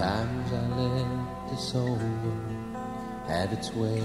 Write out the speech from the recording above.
times I let this over have its way